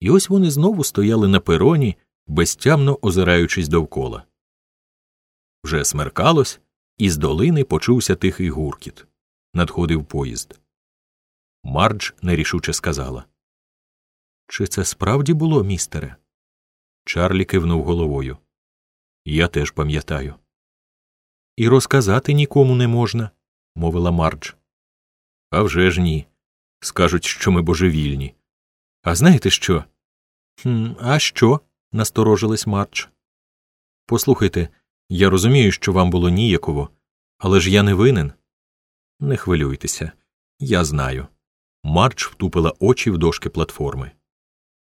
І ось вони знову стояли на пероні, безтямно озираючись довкола. Вже смеркалось, і з долини почувся тихий гуркіт. Надходив поїзд. Мардж нерішуче сказала Чи це справді було, містере? Чарлі кивнув головою. Я теж пам'ятаю. І розказати нікому не можна, мовила Мардж. «Авжеж ні. Скажуть, що ми божевільні. А знаєте що? «Хм, А що? насторожилась Мардж. Послухайте, я розумію, що вам було ніяково, але ж я не винен. Не хвилюйтеся, я знаю. Мардж втупила очі в дошки платформи.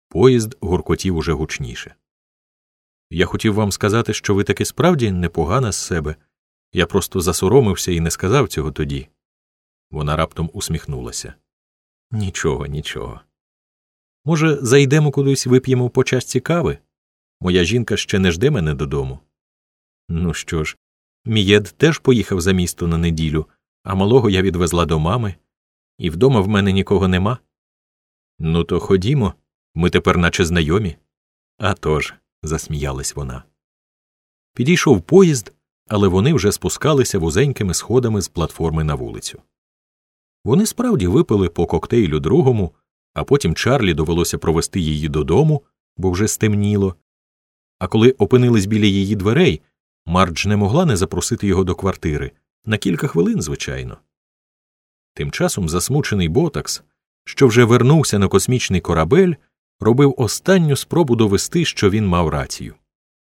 Поїзд гуркотів уже гучніше. Я хотів вам сказати, що ви таки справді непогана з себе. Я просто засоромився і не сказав цього тоді. Вона раптом усміхнулася. Нічого, нічого. Може, зайдемо кудись вип'ємо по чашці кави? Моя жінка ще не жде мене додому. Ну що ж, Мієд теж поїхав за місто на неділю, а малого я відвезла до мами, і вдома в мене нікого нема. Ну, то ходімо, ми тепер наче знайомі. «А тож», – засміялась вона. Підійшов поїзд, але вони вже спускалися вузенькими сходами з платформи на вулицю. Вони справді випили по коктейлю другому, а потім Чарлі довелося провести її додому, бо вже стемніло. А коли опинились біля її дверей, Мардж не могла не запросити його до квартири на кілька хвилин, звичайно. Тим часом засмучений Ботакс, що вже вернувся на космічний корабель, робив останню спробу довести, що він мав рацію.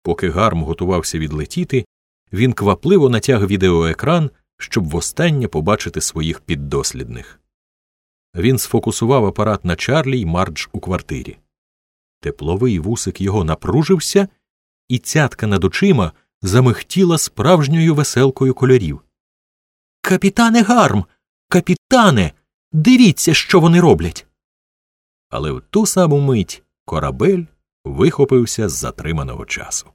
Поки гарм готувався відлетіти, він квапливо натяг відеоекран, щоб востаннє побачити своїх піддослідних. Він сфокусував апарат на Чарлі й Мардж у квартирі. Тепловий вусик його напружився, і цятка над очима замигтіла справжньою веселкою кольорів. Капітане Гарм, капітане, дивіться, що вони роблять. Але в ту саму мить корабель вихопився з затриманого часу.